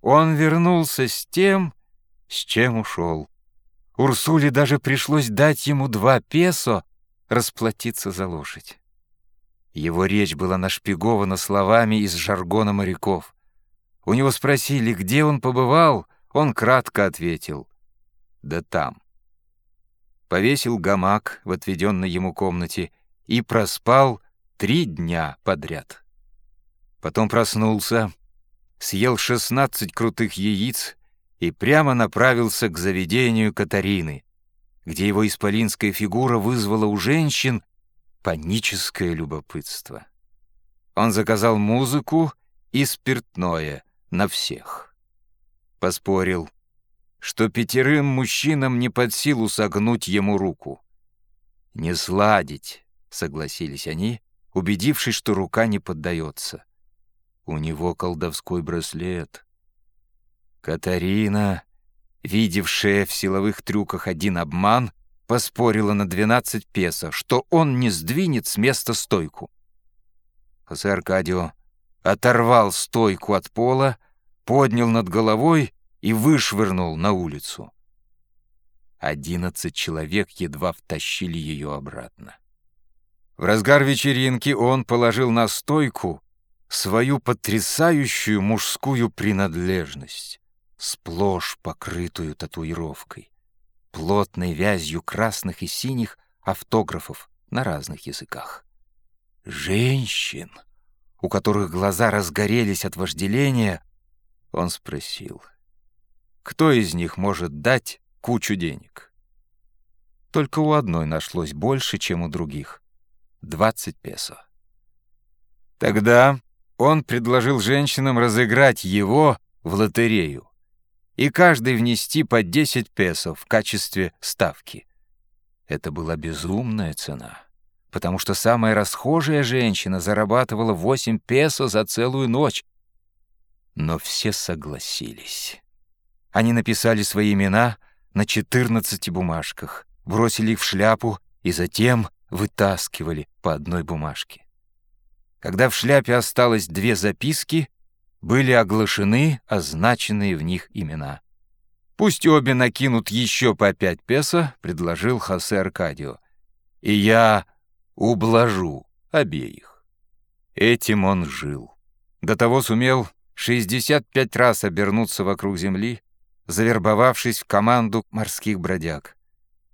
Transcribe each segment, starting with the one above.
Он вернулся с тем, с чем ушел. Урсуле даже пришлось дать ему два песо расплатиться за лошадь. Его речь была нашпигована словами из жаргона моряков. У него спросили, где он побывал, он кратко ответил «Да там». Повесил гамак в отведенной ему комнате и проспал три дня подряд. Потом проснулся, съел шестнадцать крутых яиц и прямо направился к заведению Катарины, где его исполинская фигура вызвала у женщин паническое любопытство. Он заказал музыку и спиртное на всех. Поспорил, что пятерым мужчинам не под силу согнуть ему руку. «Не сладить», — согласились они, убедившись, что рука не поддается. У него колдовской браслет. Катарина, видевшая в силовых трюках один обман, поспорила на 12 песо, что он не сдвинет с места стойку. Хосе Аркадио оторвал стойку от пола, поднял над головой и вышвырнул на улицу. Одиннадцать человек едва втащили ее обратно. В разгар вечеринки он положил на стойку свою потрясающую мужскую принадлежность, сплошь покрытую татуировкой, плотной вязью красных и синих автографов на разных языках. Женщин, у которых глаза разгорелись от вожделения, он спросил, кто из них может дать кучу денег? Только у одной нашлось больше, чем у других — 20 песо. Тогда он предложил женщинам разыграть его в лотерею и каждый внести по 10 песо в качестве ставки. Это была безумная цена, потому что самая расхожая женщина зарабатывала 8 песо за целую ночь. Но все согласились. Они написали свои имена на 14 бумажках, бросили их в шляпу и затем вытаскивали по одной бумажке. Когда в шляпе осталось две записки, были оглашены означенные в них имена. «Пусть обе накинут еще по пять песо», — предложил Хосе Аркадио. «И я ублажу обеих». Этим он жил. До того сумел 65 раз обернуться вокруг земли, завербовавшись в команду морских бродяг.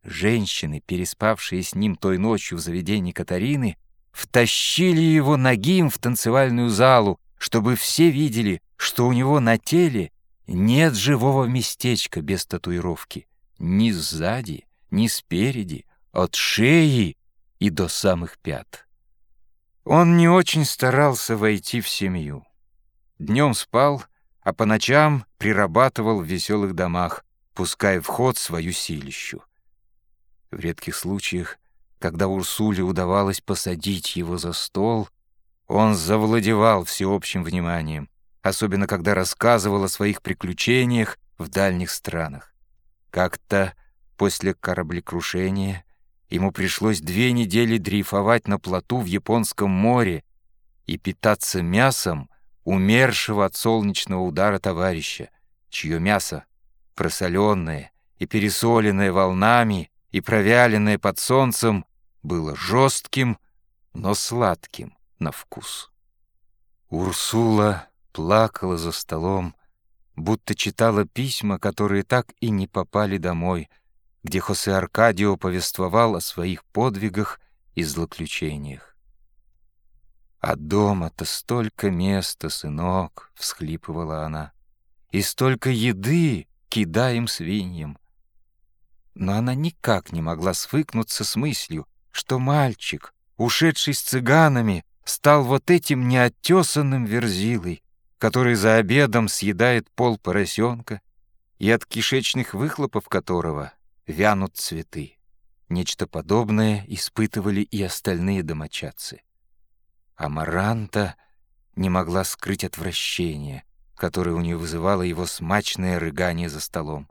Женщины, переспавшие с ним той ночью в заведении Катарины, втащили его нагим в танцевальную залу, чтобы все видели, что у него на теле нет живого местечка без татуировки. Ни сзади, ни спереди, от шеи и до самых пят. Он не очень старался войти в семью. Днем спал, а по ночам прирабатывал в веселых домах, пуская в ход свою силищу. В редких случаях когда Урсуле удавалось посадить его за стол, он завладевал всеобщим вниманием, особенно когда рассказывал о своих приключениях в дальних странах. Как-то после кораблекрушения ему пришлось две недели дрейфовать на плоту в Японском море и питаться мясом умершего от солнечного удара товарища, чье мясо, просоленное и пересоленное волнами, и провяленное под солнцем, было жестким, но сладким на вкус. Урсула плакала за столом, будто читала письма, которые так и не попали домой, где Хосе Аркадио повествовал о своих подвигах и злоключениях. «А дома-то столько места, сынок!» — всхлипывала она. «И столько еды кидаем свиньям!» но она никак не могла свыкнуться с мыслью, что мальчик, ушедший с цыганами, стал вот этим неоттесанным верзилой, который за обедом съедает пол поросенка и от кишечных выхлопов которого вянут цветы. Нечто подобное испытывали и остальные домочадцы. А Маранта не могла скрыть отвращение, которое у нее вызывало его смачное рыгание за столом.